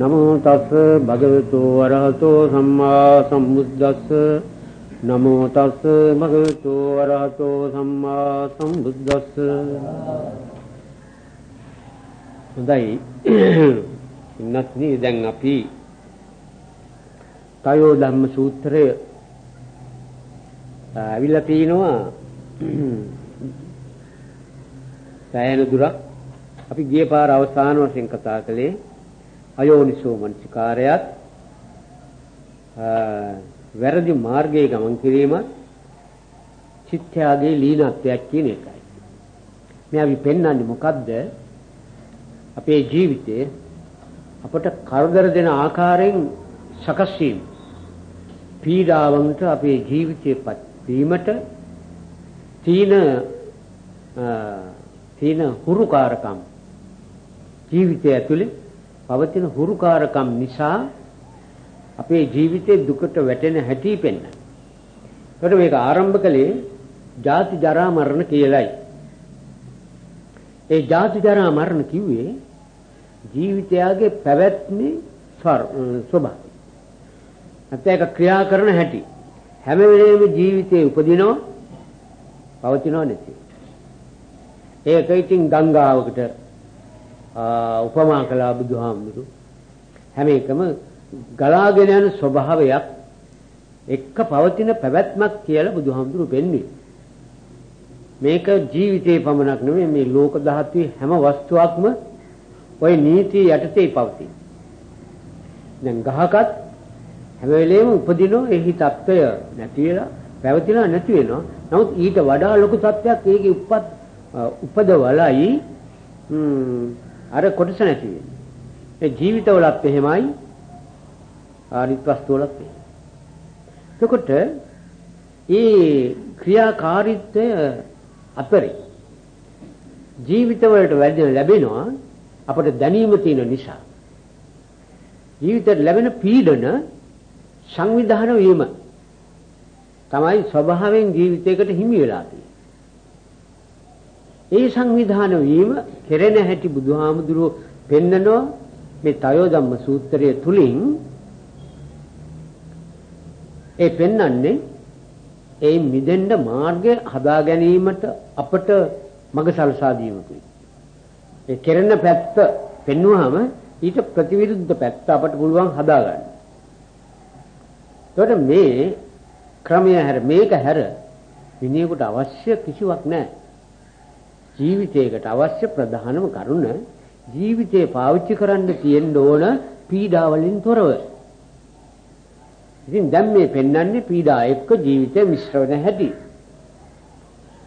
නමෝ තස් භගවතු වරහතෝ සම්මා සම්බුද්දස්ස. නමෝ තස් භගවතු වරහතෝ සම්මා සම්බුද්දස්ස. හොඳයි. ඉන්නත්නි දැන් අපි කයෝ ධම්ම සූත්‍රය අවිලා තිනවා සෑහෙන දුරක්. අපි ගිය පාර අවසාන වශයෙන් කතා කළේ අයෝනිසෝ මනසිකාරයත් වැරදි මාර්ගයේ ගමන් කිරීමත් චිත්තයාගේ ලීනත්වයක් කියන එකයි. මේ අපි පෙන්වන්නේ මොකද්ද? අපේ ජීවිතේ අපට කරදර දෙන ආකාරයෙන් සකස් වීම. පීඩාවන්ට අපේ ජීවිතේපත් වීමට තීන තීන හුරුකාරකම් ජීවිතය ඇතුලේ පවතින හුරුකාරකම් නිසා අපේ ජීවිතේ දුකට වැටෙන හැටි පෙන්න. ඒකට මේක ආරම්භ කළේ ජාති ජරා මරණ කියලයි. ඒ ජාති ජරා මරණ කිව්වේ ජීවිතයගේ පැවැත්මේ ස්වභාවය. නැත්නම් ඒක ක්‍රියා කරන හැටි. හැම වෙලේම ජීවිතේ උපදිනවා පවතිනව නැති. ඒක ඉතින් ගංගාවකට උපමා කළා බුදුහාමුදුරු හැම එකම ගලාගෙන යන ස්වභාවයක් එක්ක පවතින පැවැත්මක් කියලා බුදුහාමුදුරු පෙන්වන්නේ මේක ජීවිතේ පමණක් නෙමෙයි මේ ලෝක ධාතුවේ හැම වස්තුවක්ම ওই නීති යටතේ පවතින. දැන් ගහකත් හැම වෙලේම උපදිනෝ එහි తত্ত্বය නැති වෙලා පැවතිලා නැති වෙනවා. නමුත් ඊට වඩා ලොකු తত্ত্বයක් ඒකේ උපත් උපදවලයි අර කොටස නැති වෙන්නේ. ඒ ජීවිතවලත් එහෙමයි අනිත් වස්තුවලත් එහෙමයි. එතකොට ඒ ක්‍රියාකාරීත්වය අතරේ ජීවිතවලට වැඩි ලැබෙනවා අපට දැනීම තියෙන නිසා. ජීවිතයට ලැබෙන පීඩන සංවිධාන වීම තමයි ස්වභාවයෙන් ජීවිතයකට හිමි වෙලා තියෙන්නේ. ඒ සංවිධාන වීම කෙරෙන හැටි බුදුහාමුදුරුව පෙන්නනවා මේ තයෝ ධම්ම සූත්‍රය තුලින් ඒ පෙන්වන්නේ ඒ මිදෙන්න මාර්ගය හදා ගැනීමට අපට මඟ සලසා දීමකුයි. ඒ කෙරෙන පැත්ත පෙන්වුවාම ඊට ප්‍රතිවිරුද්ධ පැත්ත අපට පුළුවන් හදා ගන්න. එතකොට මේ ක්‍රමය හැර මේක හැර විනයකට අවශ්‍ය කිසිවක් නැහැ. ජීවිතයකට අවශ්‍ය ප්‍රධානම කරුණ ජීවිතේ පාවිච්චි කරන්න තියෙන්න ඕන පීඩාවලින් තොරව. ඉතින් දැන් මේ පෙන්වන්නේ පීඩා එක්ක ජීවිතේ මිශ්‍ර වෙන හැටි.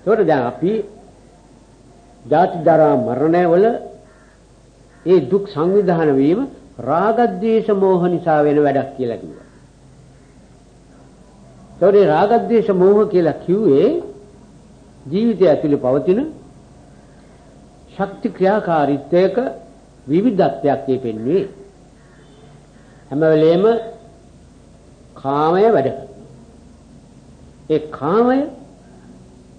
ඒකට දැන් අපි ජාති දරා මරණයවල ඒ දුක් සංවිධාන වීම රාග ద్వේෂ මෝහ නිසා වෙන වැඩක් කියලා කිව්වා. ඒතකොට රාග ద్వේෂ මෝහ කියලා කිව්වේ ජීවිතය ඇතුලේ පවතින ශක්ති ක්‍රියාකාරීත්වයක විවිධත්වයක් මේ පෙන්වන්නේ හැම වෙලේම කාමය වැඩ ඒ කාමය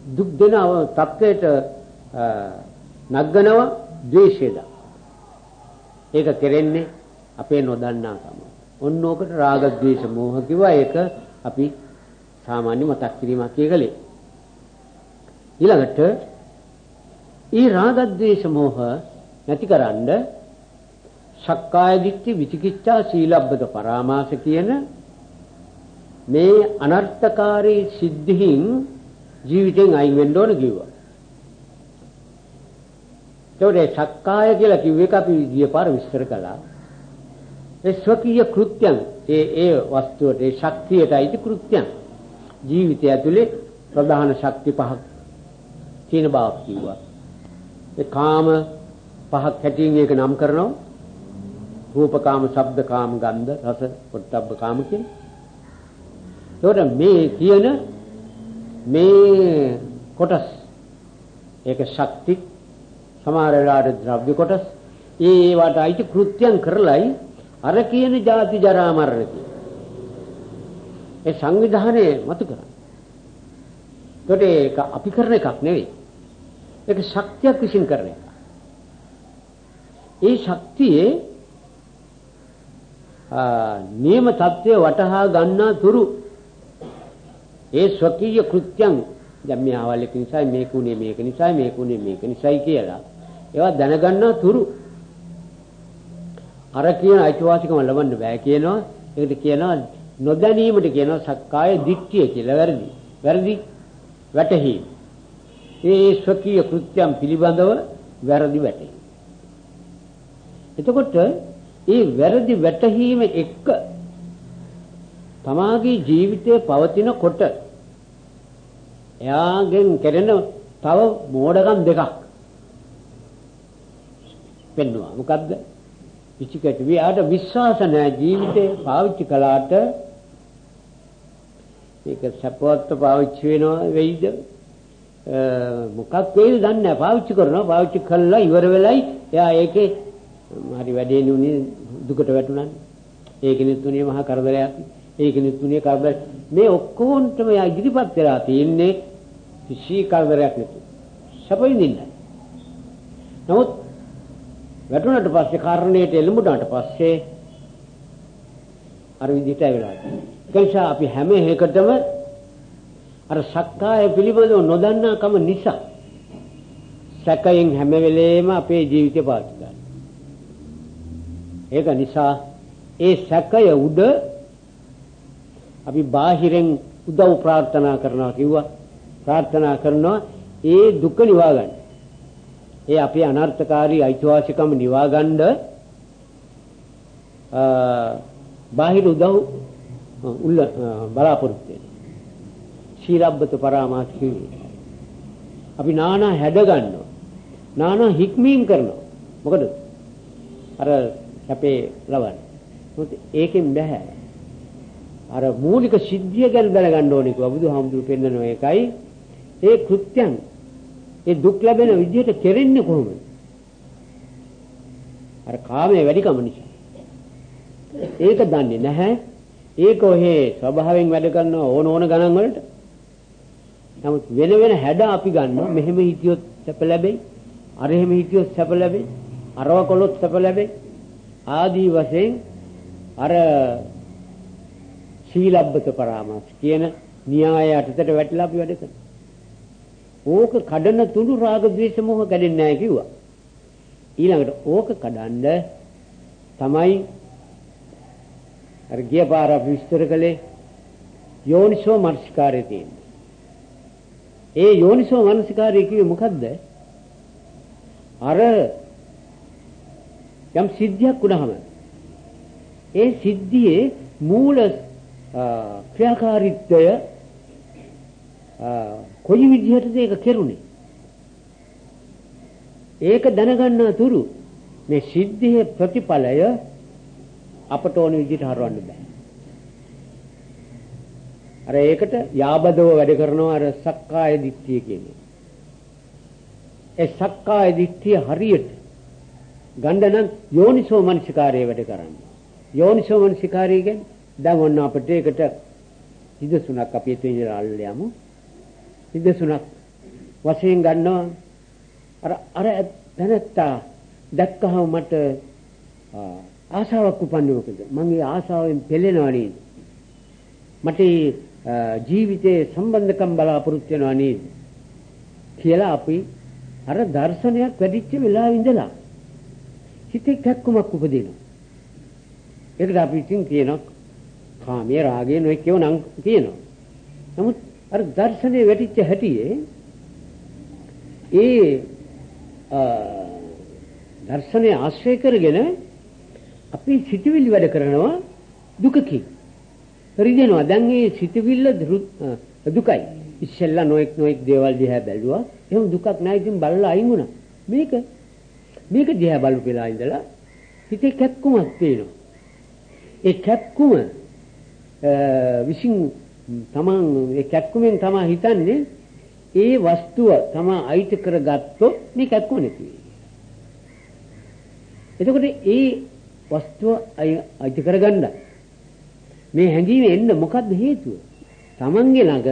දුක් දෙන තත්වයට නග්ගනව ද්වේෂයද ඒක කෙරෙන්නේ අපේ නොදන්නාකම ඔන්න ඕකට රාග ද්වේෂ මෝහ කිව්වා. ඒක අපි සාමාන්‍ය මතක් කිරීමක් කියකලේ ඊළඟට ඊ රාගද්වේෂ මෝහ නැතිකරන්න සක්කාය දිට්ඨි විචිකිච්ඡා සීලබ්බත පරාමාස කියන මේ අනර්ථකාරී සිද්ධීන් ජීවිතෙන් අයින් වෙන්න ඕන කිව්වා. ඒකට සක්කාය කියලා කිව්ව එක අපි ගිය පාර විස්තර කළා. ඒ ස්වකීය කෘත්‍යයන් ඒ ඒ වස්තුවට ඒ ශක්තියට අයිති කෘත්‍යයන්. ජීවිතය ඇතුලේ ප්‍රධාන ශක්ති පහක් තියෙන බවක් කිව්වා. ඒ කාම පහක් හැටියෙන් ඒක නම් කරනවා. රූපකාම, ශබ්දකාම, ගන්ධ, රස, පොට්ටබ්බකාම කියන. ඒකට මේ කියන මේ කොටස් ඒක ශක්ති සමහර වෙලාවට ද්‍රව්‍ය කොටස් ඒ ඒවට අයිති කෘත්‍යයන් කරලයි අර කියන ජාති ජරා මරණ කියන ඒ සංවිධානය මතු කරන්නේ. ඒකට ඒක අපි කරන එකක් නෙවෙයි. ඒක ශක්තියක් විසින් කරන එක. ඒ ශක්තියේ නියම தත්ත්වය වටහා ගන්නා තුරු ඒ ස්වකීය කෘත්‍යයන් දැන් මේ ආවල් එක නිසා මේක උනේ මේක නිසා මේක උනේ මේක නිසායි කියලා. ඒවා දැනගන්නා තුරු අර කියන අයිතිවාසිකම ලබන්න බෑ කියනවා. ඒකට කියනවා නොදැනීමට කියනවා සක්කාය දිට්ඨිය කියලා වැරදි. වැරදි වැටහීම. ඒ ස්වකීය කෘත්‍යම් පිළිබඳව වැරදි වැටහීම එතකොට ඒ වැරදි වැටහීම එක්ක තමාගේ ජීවිතයේ පවතිනකොට එයාගෙන් කෙරෙන තව මෝඩකම් දෙකක් පෙන්වුවා. මොකද්ද? පිචිකට වියාට විශ්වාස නැහැ ජීවිතේ පාවිච්චි කළාට මේක සපවත් පාවිච්චි වෙනවා වෙයිද? මොකක් වේද දන්නේ නැහැ. පාවිච්චි කරනවා. පාවිච්චි කළා ඉවර වෙලයි එයා ඒකේ හරි වැඩේ නුනේ දුකට වැටුණා. ඒකෙනෙත් උනේ මහා කරදරයක්. ඒකෙනෙත් උනේ කරදර. මේ ඔක්කොන්ටම යා ඉදිරිපත් වෙලා තියෙන්නේ කිසි කරදරයක් නැතුව. සපොයින්දින්න. නමුත් වැටුණාට පස්සේ කාරණේට එළඹුණාට පස්සේ අර විදිහට වෙලා තියෙනවා. අපි හැම එකටම අර සක්කාය පිළිබඳව නොදන්නාකම නිසා සැකයෙන් හැම වෙලේම අපේ ජීවිතය පාවිච්චි කරනවා. ඒක නිසා ඒ සැකය උඩ අපි බාහිරෙන් උදව් ප්‍රාර්ථනා කරනවා කිව්වා. ප්‍රාර්ථනා කරනවා ඒ දුක නිවා ගන්න. ඒ අපේ අනර්ථකාරී අයිතිවාසිකම් නිවා ගන්න බාහිර උදව් උල්ල බලාපොරොත්තු වෙන. ශීලබ්බත පරාමාස කිව්වේ. අපි නානා හැඩ ගන්නවා. නානා හික්මීම් කරනවා. මොකද අර අපේ ලවන්න. මොකද ඒකෙන් බෑ. අර මූලික සිද්ධිය ගැන දැනගන්න ඕනේ කිව්වා බුදුහාමුදුරු පෙන්නන එකයි ඒ කෘත්‍යයන් ඒ දුක් ලැබෙන විදිහට කෙරෙන්නේ කොහොමද? අර කාමයේ වැඩිකම නිසා. ඒක දන්නේ නැහැ. ඒක ඔහේ ස්වභාවයෙන් වැඩ කරන ඕන ඕන ගණන් වලට. නමුත් වෙන වෙන හැඩ අපි ගන්නවා. මෙහෙම හිටියොත් සැප ලැබෙයි. අර එහෙම හිටියොත් සැප ලැබෙයි. අරව කළොත් සැප ලැබෙයි. ආදී වශයෙන් අර සීලබ්බත පරාමාස කියන න්‍යාය යටතට වැටලා අපි වැඩ කරනවා. ඕක කඩන තුරු රාග ద్వේෂ මොහ කැඩෙන්නේ නැහැ කිව්වා. ඊළඟට ඕක කඩන්න තමයි අර ගිය පාර අපි විස්තර කළේ යෝනිසෝ මනසිකාරය තියෙන්නේ. ඒ යෝනිසෝ මනසිකාරය කිව්වේ මොකද්ද? අර යම් සිද්ධියක් වුණාම ඒ සිද්ධියේ මූල ක්‍රියාකාරීත්වය කොයි විදිහටද ඒක කෙරුණේ ඒක දැනගන්න තුරු මේ සිද්ධියේ ප්‍රතිඵලය අපට ඕන විදිහට හරවන්න බෑ අර ඒකට යාබදව වැඩ කරනවා අර සක්කාය දිට්ඨිය කියන්නේ. ඒ සක්කාය දිට්ඨිය හරියට ගණ්ඩ නම් යෝනිසෝ මනසිකාරයේ වැඩ කරන්න. යෝනිසෝ මනසිකාරය කියන්නේ දැන් ඔන්න අපිට ඒකට හිදසුණක් අපි එතන ඉඳලා අල්ලයමු නිදසුණක් වශයෙන් ගන්නවා. අර අර දැනත්තා දැක්කහම මට ආසාවක් උපන්නේ මොකද මම ඒ ආසාවෙන් පෙළෙනවා නේද? මට ජීවිතයේ සම්බන්ධකම් බලාපොරොත්තු වෙනවා නේද කියලා අපි අර දර්ශනයක් වැඩිච්ච වෙලාවෙ ඉඳලා හිතේ කැක්කුමක් උපදිනවා. ඒකට අපි ඉතින් කියනවා කාමයේ රාගයේ නොඑකව නම් කියනවා. නමුත් අර දර්ශනේ වැටිච්ච හැටියේ ඒ දර්ශනේ ආශ්‍රය කරගෙන අපි සිටිවිලි වැඩ කරනවා දුකකින්. රිදෙනවා. දැන් මේ සිතවිල්ල දෘ- අ, දුකයි. ඉස්සෙල්ලා නොඑක් නොඑක් දේවල් දිහා බැලුවා. එහෙම දුකක් නැහැ. ඉතින් බලලා අයින් වුණා. මේක මේක දිහා බලු වෙලා ඉඳලා හිතේ කැක්කුමක් තියෙනවා. ඒ කැක්කුම අ, විසින් තමන් ඒ කැක්කුමෙන් තමා හිතන්නේ ඒ වස්තුව තමා අයිති කරගත්තොත් මේ කැක්කුම නැති වෙයි. එතකොට ඒ වස්තුව අයි- අයිති කරගන්න මේ හැඟීම එන්න මොකද්ද හේතුව? තමන්ගේ ළඟ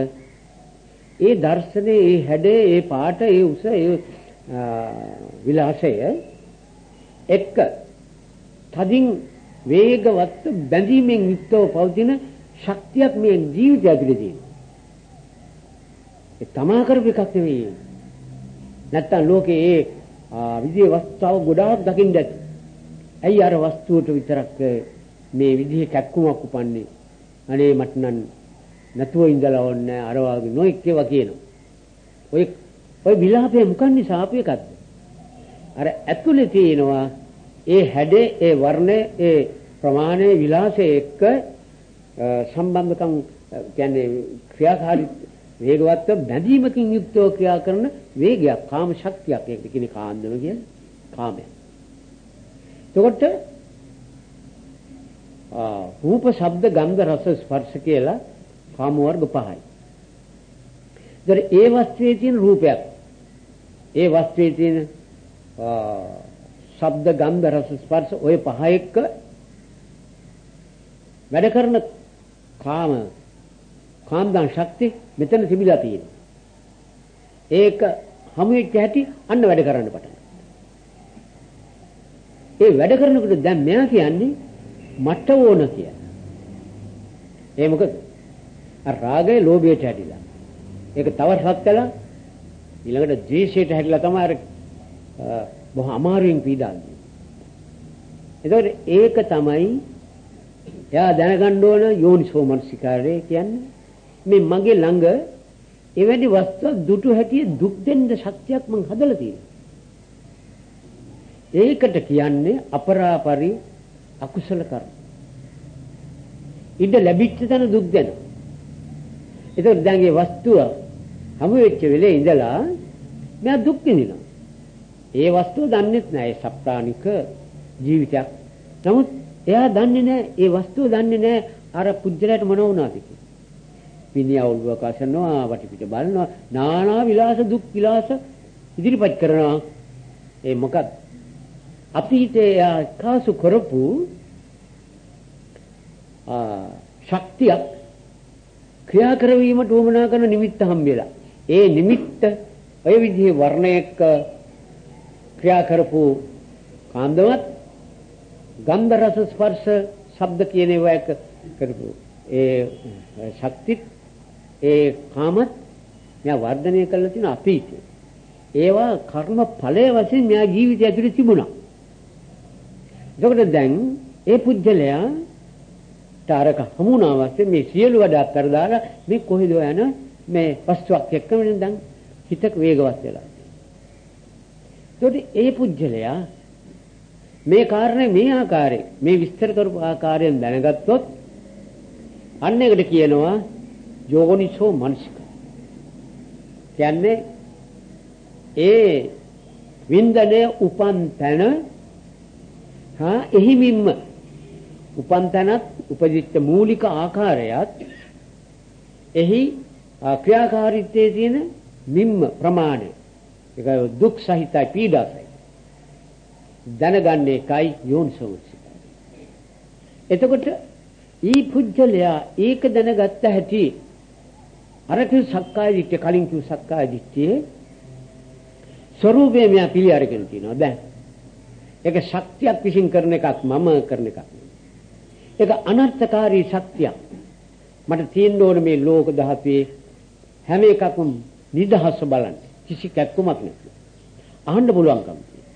ඒ දර්ශනේ, ඒ හැඩේ, ඒ පාට, ඒ උස, ඒ ආ, විලාසය එක්ක තදින් වේගවත් බැඳීමෙන් යුක්තව පවතින ශක්තියක් මේ ජීවිතය ඇතුලේ තියෙනවා. ඒ තමා කරපු එකක් නෙවෙයි. නැත්තම් ලෝකේ ඒ ආ, විදිහේ වස්තාව ගොඩාක් දකින්න ඇති. ඇයි අර වස්තුවට විතරක් මේ විදිහේ කැක්කුමක් උපන්නේ? අනේ මට නම් නැතුව ඉඳලා ඕනේ අර වගේ නොඑක් ඒවා කියනවා. ඔය ඔය විලාපේ මොකන් නිසා ආපු එකක්ද? අර ඇතුලේ තියෙනවා ඒ හැඩේ ඒ වර්ණය ඒ ප්‍රමාණය විලාසය එක්ක අ, සම්බන්ධකම් අ, කියන්නේ ක්‍රියාකාරී වේගවත්ව බැඳීමකින් යුක්තව ක්‍රියා කරන වේගයක් කාම ශක්තියක් ඒකට කියන්නේ කාන්දම කියන්නේ කාමය. එතකොට ආ රූප ශබ්ද ගන්ධ රස ස්පර්ශ කියලා කාම වර්ග පහයි. ඒතර ඒ වස්තුවේ තියෙන රූපයක් ඒ වස්තුවේ තියෙන ආ ශබ්ද ගන්ධ රස ස්පර්ශ ඔය පහ එක්ක වැඩ කරන කාම කාන්දන් ශක්තිය මෙතන තිබිලා තියෙනවා. ඒක හමු වෙච්ච හැටි අන්න වැඩ කරන්න පටන් ඒ වැඩ කරනකොට දැන් මෙයා කියන්නේ මට ඕන කියලා. ඒ මොකද? අර රාගය ලෝභයට හැදිලා. ඒක තව රත් කළා ඊළඟට ද්වේෂයට හැදිලා තමයි අර අ, බොහොම අමාරුවෙන් පීඩාන්නේ. එතකොට ඒක තමයි එයා දැනගන්න ඕන යෝනිසෝ මනසිකාරය කියන්නේ මේ මගේ ළඟ එවැනි වස්තුවක් දුටු හැටි දුක් දෙන්න ශක්තියක් මං හදලා තියෙනවා. ඒකට කියන්නේ අපරාපරි අකුසල කර්ම. ඉඳ ලැබිච්ච තැන දුක් දෙනවා. ඒතකොට දැන් මේ වස්තුව හමු වෙච්ච වෙලේ ඉඳලා මෙයා දුක් විඳිනවා. ඒ වස්තුව දන්නේත් නැහැ ඒ සප්‍රාණික ජීවිතයක්. නමුත් එයා දන්නේ නැහැ ඒ වස්තුව දන්නේ නැහැ අර පුජ්‍යලයට මොන වුණාද කියලා. විනය ඔළුව කසනවා වටිපිට බලනවා නානා විලාස දුක් විලාස ඉදිරිපත් කරනවා. ඒ මොකක්ද? අතීතයේ එයා කාසු කරපු ආ ශක්තියක් ක්‍රියා කරවීමට උවමනා කරන නිමිත්ත හම්බෙලා. ඒ නිමිත්ත ඔය විදිහේ වර්ණයක ක්‍රියා කරපු කාන්දමත් ගන්ධ රස ස්පර්ශ ශබ්ද කියන ඒවා එක කරපු ඒ ශක්තිත් ඒ කාමත් මෙයා වර්ධනය කරලා තියෙන අතීතේ. ඒවා කර්ම ඵලයේ වශයෙන් මෙයා ජීවිතය ඇතුලේ තිබුණා. එතකොට දැන් ඒ පුජ්‍යලයා තාරක හමුණා වශයෙන් මේ සියලු වැඩ අත්තර දාලා මේ කොහෙද යන මේ වස්තුවක් එක්කම දැන් හිතක වේගවත් වෙලා. එතකොට ඒ පුජ්‍යලයා මේ කාරණේ මේ ආකාරයේ මේ විස්තර කරපු ආකාරයෙන් දැනගත්තොත් අන්න එකට කියනවා යෝනිසෝ මනසික. කියන්නේ ඒ වින්දනයේ උපන් තැන හා එහිමින්ම උපන් තැනත් උපදිච්ච මූලික ආකාරයත් එහි ආ, ක්‍රියාකාරීත්වයේ තියෙන මිම්ම ප්‍රමාණය. ඒක දුක් සහිතයි පීඩා සහිතයි. දැනගන්නේ එකයි යෝනිසෝසිකයි එතකොට ඊ පුජ්‍යලයා ඒක දැනගත්ත හැටි අර කිව් සක්කාය දිට්ඨිය කලින් කිව් සක්කාය දිට්ඨියේ ස්වરૂපය මෙයා පිළි අරගෙන තිනවා. දැන් ඒක ශක්තියක් විසින් කරන එකක් මම කරන එකක්. නෙවෙයි. ඒක අනර්ථකාරී ශක්තියක් මට තියෙන්න ඕන මේ ලෝක ධාතුවේ හැම එකක්ම නිදහස බලන්න. කිසි කැක්කමක් නැති අහන්න පුළුවන්කම තියෙනවා.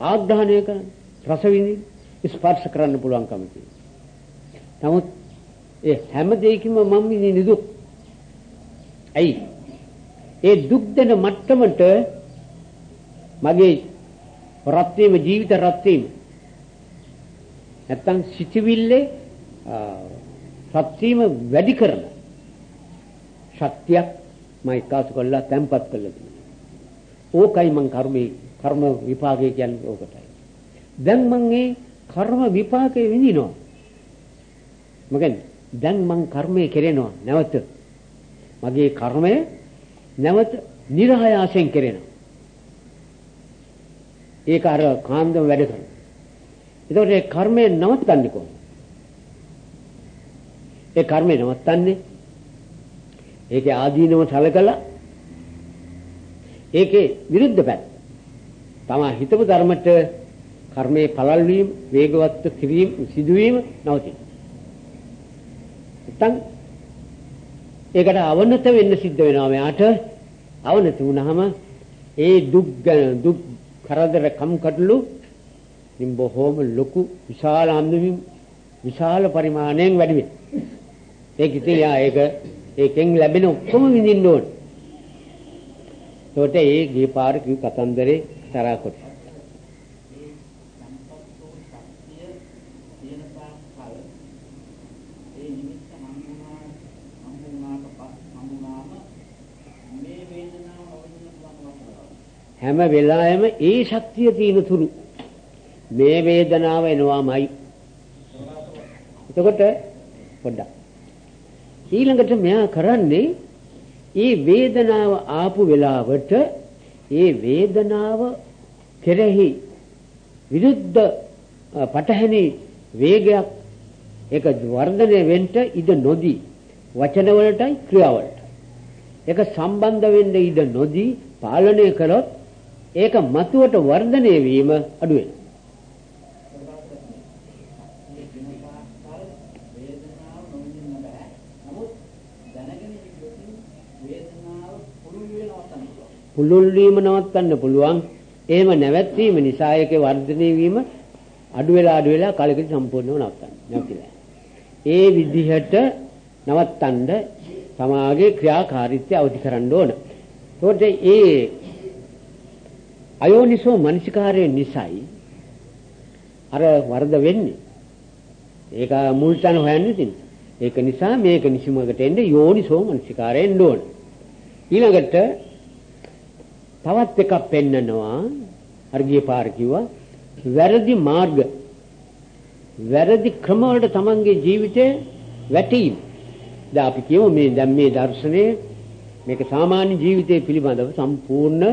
ආග්‍රහණය කරන්න රස විඳින්න ස්පර්ශ කරන්න පුළුවන්කම තියෙනවා. නමුත් ඒ හැම දෙයකින්ම මම විඳින දුක්. ඇයි? ඒ දුක් දෙන මට්ටමට මගේ රත් වීම ජීවිත රත් වීම නැත්තම් සිටිවිල්ලේ සත්‍යීම වැඩි කරන ශක්තියක් මම එක්කාසු කළා තැම්පත් කළා ඕකයි මං කර්මේ කර්ම විපාකය කියන්නේ ඕකටයි. දැන් මං ඒ කර්ම විපාකේ විඳිනවා. මොකද දැන් මං කර්මය කෙරෙනවා නැවත. මගේ කර්මය නැවත නිර්හයාසයෙන් කෙරෙනවා. ඒක අර කාන්දම වැඩ කරනවා. එතකොට ඒ කර්මය නවත්තන්නේ කොහොමද ඒ කර්මය නවත්තන්නේ ඒකේ ආදීනව සලකලා ඒකේ විරුද්ධ පැත්ත. තමා හිතපු ධර්මයට කර්මයේ පළල් වීම වේගවත් කිරීම සිදුවීම නවතින. නැත්තම් ඒකට අවනත වෙන්න සිද්ධ වෙනවා මෙයාට. අවනත වුණාම ඒ දුක් දුක් කරදර කම්කටොළු ඉතින් බොහෝම ලොකු විශාල අන්දමින් විශාල පරිමාණයෙන් වැඩි වෙනවා. ඒක ඉතින් යා ඒක ඒකෙන් ලැබෙන ඔක්කොම විඳින්න ඕන. ඒකට ඒ ගිය පාර කිව් කතන්දරේ තරහ කොට. හැම වෙලාවෙම ඒ ශක්තිය තියෙන තුරු. මේ වේදනාව එනවාමයි. එතකොට පොඩ්ඩක්. ඊළඟට මෙයා කරන්නේ ඒ වේදනාව ආපු වෙලාවට ඒ වේදනාව කෙරෙහි විරුද්ධ පටහැනි වේගයක් ඒක වර්ධනය වෙන්න ඉඩ නොදී වචන වලටයි ක්‍රියාවලට ඒක සම්බන්ධ වෙන්න ඉඩ නොදී පාලනය කළොත් ඒක මතුවට වර්ධනය වීම අඩු වෙනවා පුළුල් වීම නවත්තන්න පුළුවන්. එහෙම නැවැත්වීම නිසා ඒකේ වර්ධනය වීම අඩු වෙලා අඩු වෙලා කලකට සම්පූර්ණව නවත්තන්න. නැවතිලා. ඒ විදිහට නවත්තන්න සමාගයේ ක්‍රියාකාරීත්වය අවදි කරන්න ඕන. ඒකට ඒ අයෝනිසෝ මනසිකාරයේ නිසයි අර වර්ධ වෙන්නේ. ඒක මුල් තැන හොයන්නේ තින්. ඒක නිසා මේක නිසිමකට එන්නේ යෝනිසෝ මනසිකාරයෙන් ඕන. ඊළඟට තවත් එකක් පෙන්නනවා අර ගිය පාර කිව්වා වැරදි මාර්ග වැරදි ක්‍රම වලට තමන්ගේ ජීවිතේ වැටීම දැන් අපි කියමු මේ දැන් මේ දර්ශනය මේක සාමාන්‍ය ජීවිතය පිළිබඳව සම්පූර්ණ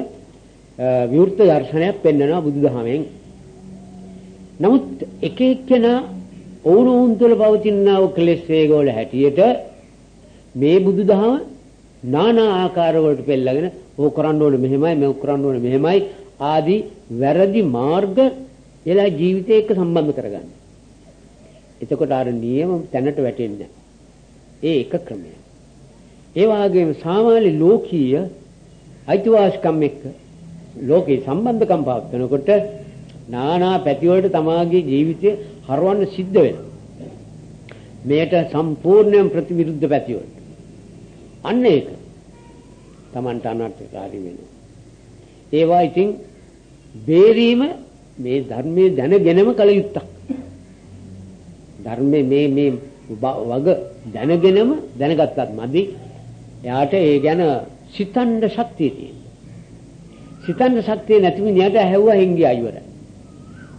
විවෘත දර්ශනයක් පෙන්වනවා බුදුදහමෙන් නමුත් එක එක්කෙනා ඔවුනොවුන් තුළ පවතිනා වූ ක්ලේශ වේගවල හැටියට මේ බුදුදහම নানা ආකාර වලට පෙළගෙන ඕක කරන්න ඕනේ මෙහෙමයි මේක කරන්න ඕනේ මෙහෙමයි ආදී වැරදි මාර්ග එලා ජීවිතය එක්ක සම්බන්ධ කරගන්න. එතකොට අර නියම තැනට වැටෙන්නේ ඒ එක ක්‍රමය. ඒ වගේම සාමාන්‍ය ලෝකීය අයිතිවාසිකම් එක්ක ලෝකේ සම්බන්ධකම් පවත්වනකොට නානා පැති වලට තමාගේ ජීවිතය හරවන්න සිද්ධ වෙනවා. මේට සම්පූර්ණයෙන් ප්‍රතිවිරුද්ධ පැති වලට. අන්න ඒක. Tamanට අනර්ථකාරී වෙනවා. ඒවා ඉතින් බේරීම මේ ධර්මයේ දැනගෙනම කල යුත්තක්. ධර්මයේ මේ මේ වග දැනගෙනම දැනගත්තත් මදි. එයාට ඒ ගැන සිතන්න ශක්තිය තියෙනවා. සිතන්න ශක්තිය නැති මිනිහට ඇහැව්වා හින්ගියා ඉවරයි.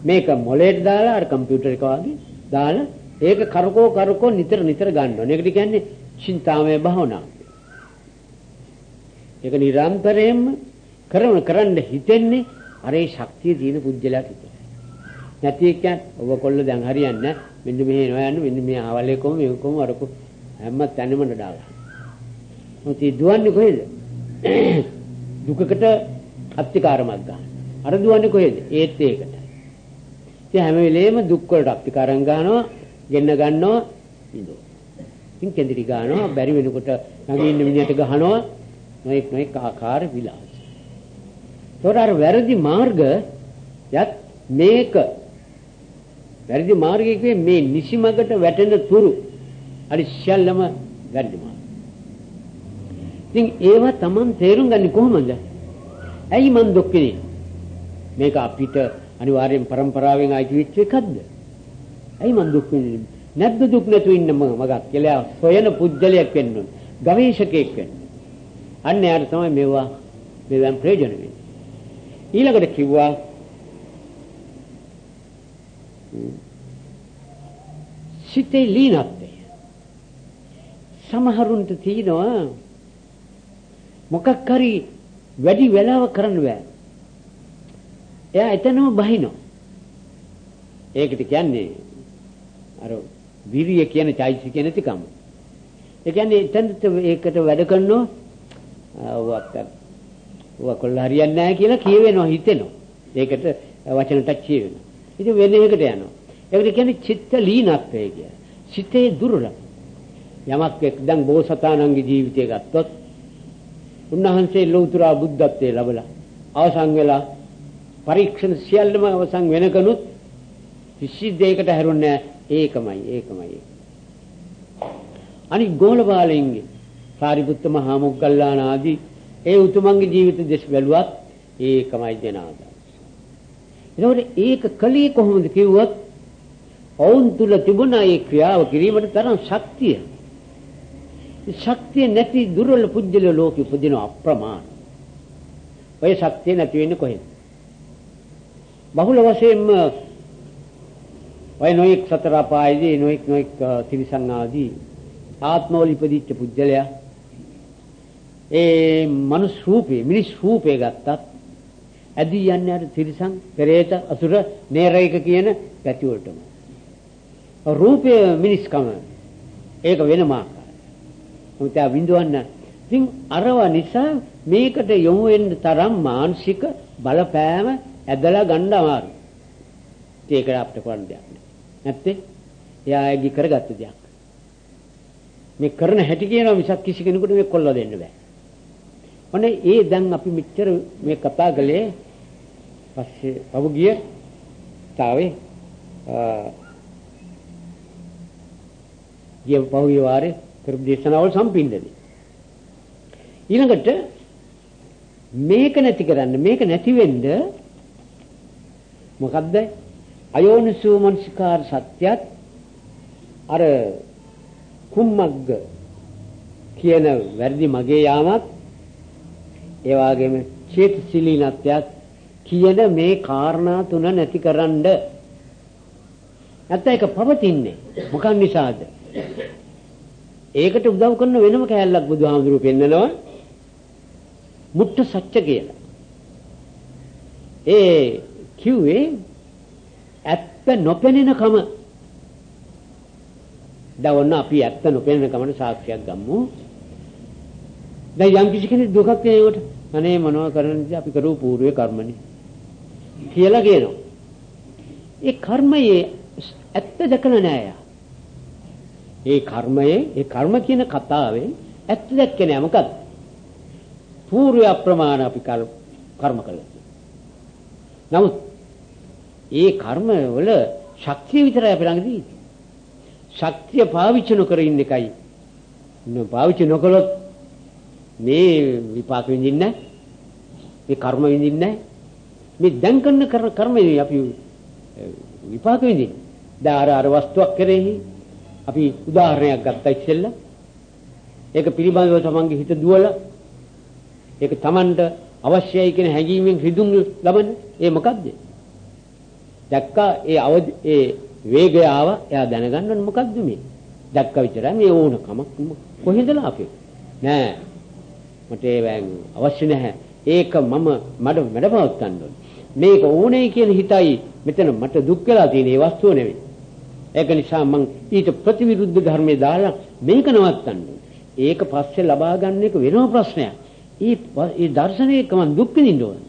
මේක මොලේට දාලා අර කම්පියුටර් එක වගේ දාලා ඒක කරකෝ කරකෝ නිතර නිතර ගන්නවා. ඒකට කියන්නේ චින්තාමය භාවනාව. ඒක නිරන්තරයෙන්ම කරන කරන්න හිතෙන්නේ අර ඒ ශක්තිය තියෙන පුජ්‍යලට විතරයි. නැති එක ඔබ කොල්ල දැන් හරියන්නේ මෙන්න මෙහෙ නොයන්න මෙන්න මේ ආවල් එකම මේක කොහොම අරක හැම තැනම ඩාලා. මොකද දුවන්නේ කොහෙද? දුකකට අත්‍තිකාරමක් ගන්න. අර දුවන්නේ කොහෙද? ඒත් ඒකට. ඉතින් හැම වෙලේම දුක් වලට අත්‍තිකාරම් ගන්නවා, ගෙන්න ගන්නවා, ඉදෝ. ඉතින් කෙන්දිරි ගන්නවා, බැරි වෙනකොට නැගී ඉන්න මිනිහට ගහනවා, නොඑක් නොඑක් ආකාර විලාස. ඒතකොට අර වැරදි මාර්ග යත් මේක වැරදි මාර්ගය කියේ මේ නිසිමකට වැටෙන තුරු අර සියල්ලම වැරදි මාර්ග. ඉතින් ඒවා Taman තේරුම් ගන්නේ කොහොමද? ඇයි මං දුක් මේක අපිට අනිවාර්යෙන් પરම්පරාවෙන් ආйти වෙච්ච එකක්ද? ඇයි මං දුක් විඳින්නේ? නැද්ද දුක් නැතුව ඉන්න මගක් කියලා සොයන පුජ්‍යලයක් වෙන්න ඕන. ගවේෂකයෙක් වෙන්න. අන්න යාට තමයි මේවා මෙවන් ප්‍රයෝජන වෙන්නේ. ඊළඟට කිව්වා සිතේ ලීනත්වය. සමහරුන්ට තියෙනවා මොකක් හරි වැඩි වෙලාවක් කරන්න බෑ. එයා එතනම බහිනවා. ඒකට කියන්නේ අර විරිය කියන චෛතසිකය නැතිකම. ඒ කියන්නේ එතනට ඒකට වැඩ කරනවා ඔවත් ඔවා කොල්ල හරියන්නේ නැහැ කියලා කියවෙනවා හිතෙනවා. ඒකට වචන ටච් වෙනවා. ඉතින් වෙන එකකට යනවා. ඒකට කියන්නේ චිත්ත ලීනත්වය කිය. සිතේ දුර්ලභ. යමක් එක් දැන් බෝසතාණන්ගේ ජීවිතය ගත්තොත් උන්වහන්සේ ලෞතර බුද්ධත්වයේ ලැබලා අවසන් වෙලා පරීක්ෂණ සියල්ලම අවසන් වෙනකනුත් කිසි දෙයකට හැරුන්නේ ඒකමයි ඒකමයි. අනිත් ගෝලබාලෙන්ගේ සාරිපුත්ත මහා මොග්ගල්ලාන ආදී ඒ උතුමන්ගේ ජීවිත දෙස් බැලුවත් ඒකමයි දෙනාද එතකොට ඒක කලී කොහොමද කිව්වොත් ඔවුන් තුල තිබුණා ඒ ක්‍රියාව කිරීමට තරම් ශක්තිය. ශක්තිය නැති දුර්වල පුජ්‍යල ලෝකෙ උපදින අප්‍රමාණ. ඔය ශක්තිය නැති වෙන්නේ කොහෙද? බහුල වශයෙන්ම ඔය නොඑක් සතර අපායේදී නොඑක් නොඑක් තිරිසන් ආදී ආත්මවල ඉපදිච්ච පුජ්‍යලයා ඒ මනුස් රූපේ මිනිස් රූපේ ගත්තත් ඇදී යන්නේ අර තිරිසන් පෙරේත අසුර නේරයික කියන ගැති වලටම රූපය මිනිස්කම ඒක වෙනමා මොකද විඳවන්න. ඉතින් අරව නිසා මේකට යොමු වෙන්න තරම් මානසික බලපෑම ඇදලා ගන්න අමාරුයි. ඒක අපිට කරන්න දෙයක් නෑ. නැත්තේ එයා ඇගි කරගත්ත දෙයක්. මේ කරන හැටි කියනවා මිසක් කිසි කෙනෙකුට මේ කොල්ල දෙන්න බෑ. ඔනේ ඒ දැන් අපි මෙච්චර මේ කතා කළේ පස්සේ පහුගිය තාවේ ගිය පහුගිය වාරේ කරපු දේශනාවල් සම්පින්දනේ. ඊළඟට මේක නැති කරන්න මේක නැති වෙන්න මොකද්ද? අයෝනිසෝ මනසිකාර සත්‍යත් අර කුම්මග්ග කියන වැරදි මගේ යාමත් ඒ වගේම චේතසිලීනත්‍යත් කියන මේ කාරණා තුන නැති කරන්න නැත්නම් ඒක පවතින්නේ මොකක් නිසාද ඒකට උදව් කරන වෙනම කෑල්ලක් බුදුහාමුදුරුවෝ පෙන්නනවා මුට්ට සත්‍ය කියලා. ඒ කිව්වේ ඇත්ත නොපෙනෙන කම. දවන්න අපි ඇත්ත නොපෙනෙන කමට සාක්ෂියක් ගමු. දැන් යම් කිසි කෙනෙක් දුකක් තියෙනකොට අනේ මොනව කරන්නද අපි කරපු పూర్වයේ කර්මනේ කියලා කියනවා. ඒ කර්මයේ ඇත්ත දැකලා නෑ යා. ඒ කර්මයේ ඒ කර්ම කියන කතාවේ ඇත්ත දැක්කේ නෑ මොකද? పూర్ව අප්‍රමාණ අපි කර්ම කළා. නමුත් ඒ කර්ම වල ශක්තිය විතරයි අපි ළඟ තියෙන්නේ. ශක්තිය පාවිච්චි නොකර ඉන්න එකයි. පාවිච්චි නොකළොත් මේ විපාක විඳින්නේ මේ කර්ම විඳින්නේ මේ දැන් කරන කර්මයේ අපි විපාක විඳින්නේ. දැන් අර අර වස්තුවක් කෙරෙහි අපි උදාහරණයක් ගත්තා ඉස්සෙල්ලා. ඒක පිළිබඳව තමන්ගේ හිත දුවලා ඒක තමන්ට අවශ්‍යයි කියන හැඟීමෙන් රිදුම් ලබන ඒ මොකද්ද? දැක්කා ඒ අවදි ඒ වේගය ආව එයා දැනගන්න මොකද්ද මේ? දැක්ක විතරයි මේ ඕනකම කොහෙන්දලා අපේ? නෑ. මට ඒ අවශ්‍ය නැහැ. ඒක මම මඩ මඩපවත් ගන්න ඕනේ. මේක ඕනේ කියන හිතයි මෙතන මට දුක් වෙලා තියෙන ඒ වස්තුව නෙවෙයි. ඒක නිසා මං ඊට ප්‍රතිවිරුද්ධ ධර්මයේ දාලා මේක නවත්තන්න ඒක පස්සේ ලබා ගන්න එක වෙනම ප්‍රශ්නයක්. ඒ ඒ දර්ශනයක මං දුක් විඳින්න ඕන.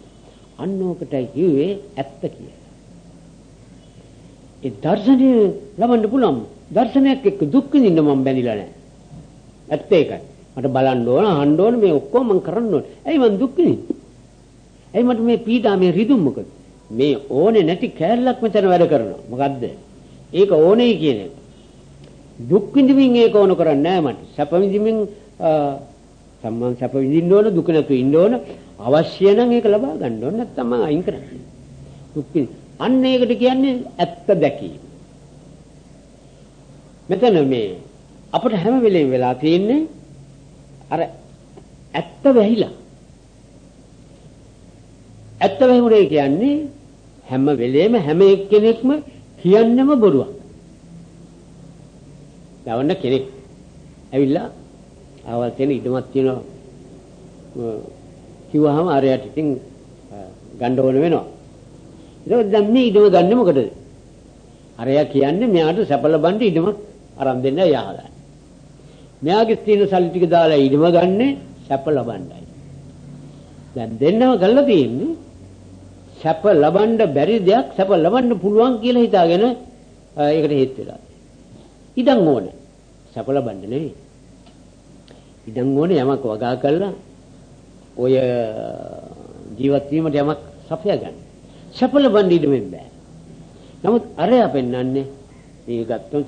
අන්න ඕකටයි කිව්වේ ඇත්ත කියලා. ඒ දර්ශනය ලබන්න පුළුවන්. දර්ශනයක් එක්ක දුක් විඳින්න මම බැඳිලා නැහැ. ඇත්ත ඒකයි. මට බලන්න ඕන, අහන්න ඕන මේ ඔක්කොම මං කරන්න ඕන. ඇයි මං දුක් විඳින්නේ? ඇයි මට මේ පීඩා මේ රිදුම් මොකද? මේ ඕනේ නැති කෑල්ලක් මෙතන වැඩ කරනවා. මොකද්ද? ඒක ඕනේ කියන එක. දුක් විඳින්මින් ඒක ඕන කරන්නේ නැහැ මට. සැප විඳින්මින් සම්මන් සැප විඳින්න ඕන දුක නැතු ඉන්න ඕන අවශ්‍ය නම් ඒක ලබා ගන්න ඕන නැත්නම් මම අයින් කරන්නේ. දුක් අන්න ඒකට කියන්නේ ඇත්ත දැකීම. මෙතන මේ අපිට හැම වෙලෙම වෙලා තියෙන්නේ අර ඇත්ත වැහිලා. ඇත්ත වැහුනේ කියන්නේ හැම වෙලෙම හැම එක්කෙනෙක්ම කියන්නෙම බොරුවක්. දවන්න කෙනෙක් ඇවිල්ලා ආවල් තියෙන ඉදමක් තියෙනවා කිව්වහම අරයට ඉතින් ගන්න ඕන වෙනවා. ඒක දැන් මේ ඉදම ගන්නෙ මොකටද? අරයා කියන්නේ මෙයාට සැප ලබන්න ඉදමක් අරන් දෙන්න යහලා. මෙයාගේ තියෙන සල්ලි ටික දාලා ඉදම ගන්නෙ සැප ලබන්නයි. දැන් දෙන්නම කරලා තියෙන්නේ සැප ලබන්න බැරි දෙයක් සැප ලබන්න පුළුවන් කියලා හිතාගෙන ඒකට හේත් වෙලා. ඉඩම් ඕනේ. සැප ලබන්න නෙවෙයි. ඉඩම් ඕනේ යමක් වගා කරලා ඔය ජීවත් වීමට යමක් සපයා ගන්න. සැප ලබන්න ඉඩමෙන් බෑ. නමුත් අරයා පෙන්වන්නේ මේ ගත්තොත්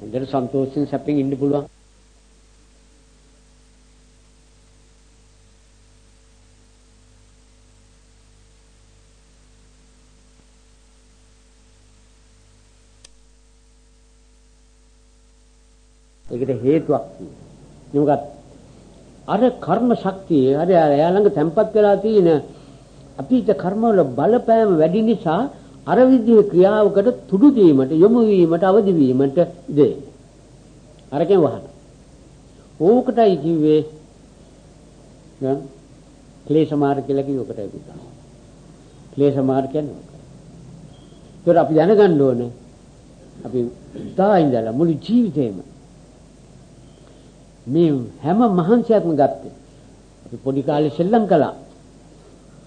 හොඳට සන්තෝෂෙන් සැපෙන් ඉන්න පුළුවන්. ඒකට හේතුවක් තියෙනවා. අර කර්ම ශක්තිය අර එයා ළඟ තැම්පත් වෙලා තියෙන අපිට කර්මවල බලපෑම වැඩි නිසා අර විදිහේ ක්‍රියාවකට තුඩු දීමට යොමු වීමට අවදි වීමට ඉදේ. අරකෙන් වහන. ඕකටයි කිව්වේ නේද? ක්ලේශ මාර්ග කියලා කිව්ව ඔකටයි කිව්වා. ක්ලේශ මාර්ග කියන්නේ ඔක. ඒකට අපි දැනගන්න ඕනේ අපි තා ඉඳලා මුළු ජීවිතේම මේ හැම මහන්සියක්ම ගත්තේ. අපි පොඩි කාලේ සෙල්ලම් කළා.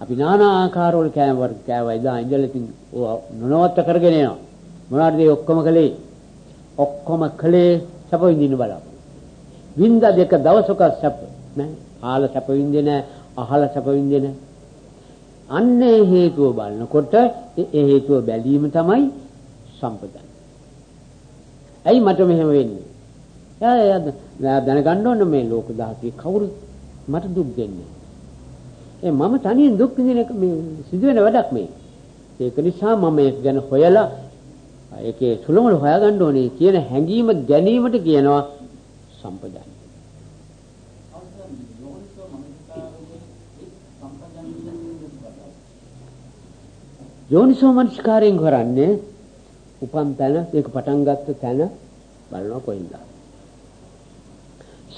අපි নানা ආකාරවල කෑම වර්ග කෑවා. ඉදා ඉඳලා ඉතින් නොනවත්ත කරගෙන යනවා. මොනවාද මේ ඔක්කොම කළේ? ඔක්කොම කළේ සැප විඳින්න බලන්න. විඳ දෙක දවසක සැප නෑ. ආල සැප විඳින්නේ නෑ. අහල සැප විඳින්නේ නෑ. අන්නේ හේතුව බලනකොට ඒ හේතුව බැලීම තමයි සම්පදන්. ඇයි මට මෙහෙම වෙන්නේ? එයා දැනගන්න ඕන මේ ලෝක ධාතුවේ කවුරුත් මට දුක් දෙන්නේ. ඒ මම තනියෙන් දුක් විඳින එක මේ සිදුවෙන වැඩක් මේ. ඒක නිසා මම ඒක ගැන හොයලා ඒකේ සුළුමළු හොයාගන්න ඕනේ කියන හැඟීම ගැනීමට කියනවා සම්පජාන. යෝනිසෝ මනස්කාරයෙන් කරන්නේ උපන් තැන ඒක පටන් ගත්ත තැන බලනවා කොහෙන්ද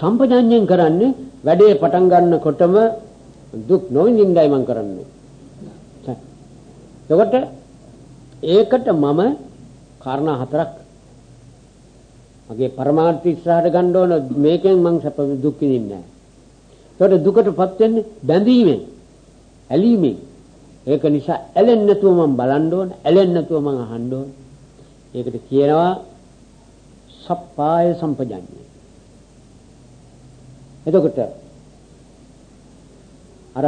සම්පජාඤ්ඤයෙන් කරන්නේ වැඩේ පටන් ගන්නකොටම දුක් නොවිඳින්නයි මම කරන්නේ. එතකොට ඒකට මම කාරණා හතරක් මගේ පරමාර්ථ ඉස්සරහට ගන්න ඕන මේකෙන් මං සැප දුක් විඳින්නේ නැහැ. එතකොට දුකටපත් වෙන්නේ බැඳීමෙන්, ඇලීමෙන්. ඒක නිසා ඇලෙන්නේ නැතුව මම බලන්න ඕන, ඇලෙන්නේ නැතුව මම අහන්න ඕන. ඒකට කියනවා සප්පාය සම්පජාඤ්ඤය. එතකොට අර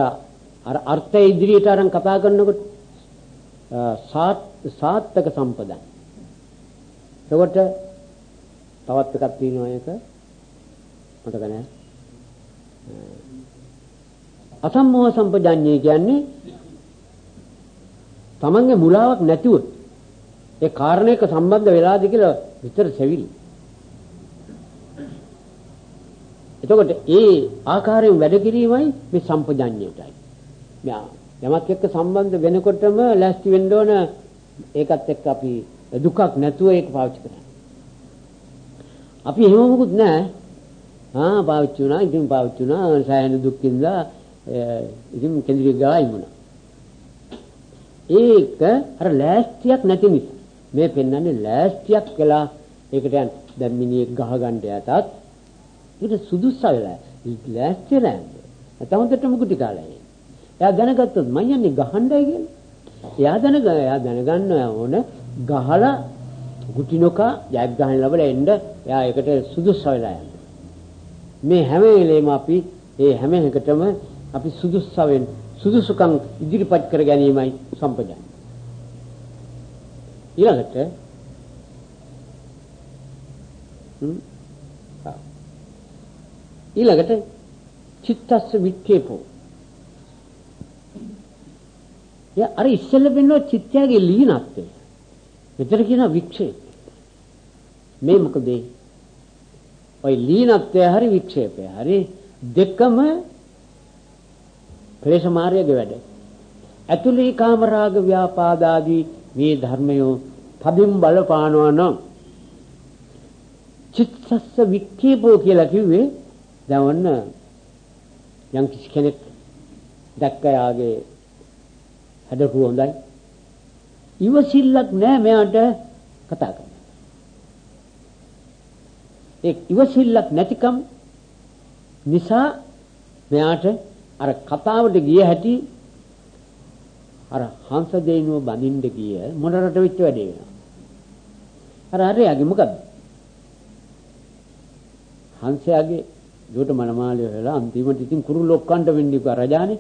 අර අර්ථය ඉදිරියට අරන් කතා කරනකොට සාත්තක සම්පදන්. එතකොට තවත් එකක් තියෙනවා ඒක මතක නැහැ. අසම්මෝහ සම්පජාඤ්ඤය කියන්නේ තමන්ගේ මුලාවක් නැතුව ඒ කාරණයක සම්බන්ධ වෙලාද කියලා විතර සෙවිලි. එතකොට ඒ ආකාරයෙන් වැඩ කිරීමයි මේ සම්පජඤ්ඤයටයි. මෙයා යමක් එක්ක සම්බන්ධ වෙනකොටම ලෑස්ති වෙන්න ඕන ඒකත් එක්ක අපි දුකක් නැතුව ඒක පාවිච්චි කරන්න. අපි එහෙම මොකුත් නැහැ. ආ පාවිච්චි වුණා, ඉතින් පාවිච්චි වුණා, සෑහෙන දුක්කින්ද ඉතින් කෙන්ද්‍රිය ගායි වුණා. ඒක අර ලෑස්තියක් නැති නිසා මේ පෙන්වන්නේ ලෑස්තියක් කළා ඒකට යන දැන් මිනිහෙක් ගහ ගන්න යතත් ඒක සුදුස්සා වෙලා ලෑස්ති වෙලා යන්නේ. නැත්නම් හොඳට මුකුටි කාලා යන්නේ. එයා දැනගත්තොත් මම යන්නේ ගහන්නයි කියලා. එයා දැනග එයා දැනගන්න ඕන ගහලා ගුටි නොකා ජයග්‍රහණ ලැබලා එන්න එයා ඒකට සුදුස්සා වෙලා යන්නේ. මේ හැම වෙලේම අපි ඒ හැම එකටම අපි සුදුස්සා වෙන්න සුදුසුකම් ඉදිරිපත් කර ගැනීමයි සම්පජාන. ඊළඟට ඊළඟට චිත්තස්ස වික්කේපෝ. යා අර ඉස්සෙල්ල වෙන්නෝ චිත්තයගේ ලීනත්වය. මෙතන කියනවා වික්ෂේ. මේ මොකද ඔය ලීනත්වය හරි වික්ෂේපය හරි දෙකම ක්ලේශ මාර්ගයේ වැඩ. ඇතුලේ කාමරාග ව්‍යාපාදාදී මේ ධර්මයෝ තදින් බලපානවා නම් චිත්තස්ස වික්ඛේපෝ කියලා කිව්වේ දැන් ඔන්න යම් කිසි කෙනෙක් දැක්ක යාගේ හැඩරුව හොඳයි ඉවසිල්ලක් නැහැ මෙයාට කතා කරන්න. ඒ ඉවසිල්ලක් නැතිකම නිසා මෙයාට අර කතාවට ගිය හැටි අර හංස දෙයිනුව බඳින්න ගිය මොනරට වෙච්ච වැඩේ වෙනවා. අර හරියගේ මොකද්ද? හංසයාගේ දුවට මනමාලිය වෙලා අන්තිමට ඉතින් කුරුල්ලෝ ඔක්කන්ට වෙන්නේ කා රජානේ.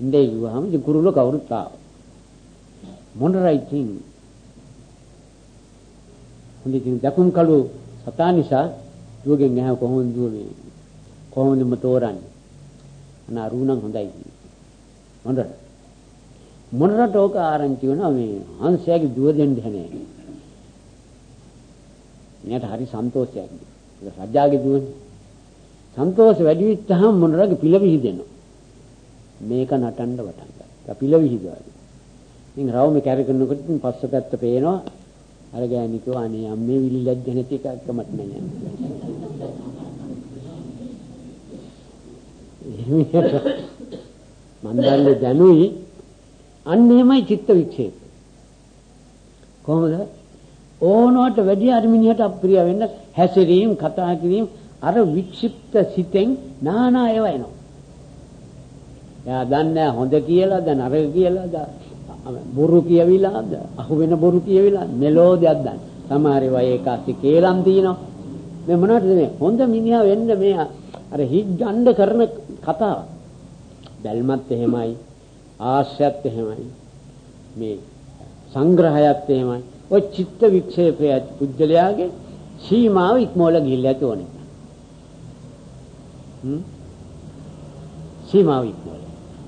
ඉන්නේ කිව්වහම ඉතින් කුරුල්ලෝ කවුරුත් ආවා. මොනරයි ඉතින් හොඳ ඉතින් දකුම් කළු සතා නිසා දුවගෙන් ඇහ කොහොමද දුවන්නේ? කොහොමද ම තෝරන්නේ? අනා රුණම් හොඳයි. මොනරට මොනරට ඕක ආරංචි වෙනවා මේ හංසයාගේ දුව දෙන්න හැනේ. මෙයාට හරි සන්තෝෂයක්. ඒක රජාගේ දුවනේ. සන්තෝෂ වැඩි වෙච්චහම මොනරගේ පිළ විහිදෙනවා? මේක නටන්න වටන් ගත්තා. පිළ විහිදුවා. ඉතින් රවුමේ කැරකෙනකොට ඉතින් පස්ස පැත්ත පේනවා. අර ගෑණි කිව්වා අනේ අම්මේ විලි ලැජ්ජ නැති එකක්කමත් නෑ මන් දන්නේ දැනුයි. අන්න එහෙමයි චිත්ත වික්ෂේප. කොහොමද? ඕනවට වැඩි අර මිනිහට අප්‍රිය වෙන්න හැසිරීම කතා කිරීම අර වික්ෂිප්ත සිතෙන් නානා ඒවා එනවා. එයා දන්නේ හොඳ කියලා දැන් නරක කියලා බොරු කියවිලාද අහු වෙන බොරු කියවිලා මෙලෝදියක් දන්න සමහර ඒවා ඒක ඇස්සේ කේලම් දිනවා මේ මොනවද මේ හොඳ මිනිහා වෙන්න මේ අර හිත් ගන්න කරන කතාව. බැල්මත් එහෙමයි ආශ්‍රයත් එහෙමයි මේ සංග්‍රහයත් එහෙමයි. ඔය චිත්ත වික්ෂේපය පුජ්‍යලයාගේ සීමාව ඉක්මවල ගිහිල්ලා ඇති ඕනේ. හ්ම් සීමාව ඉක්මවල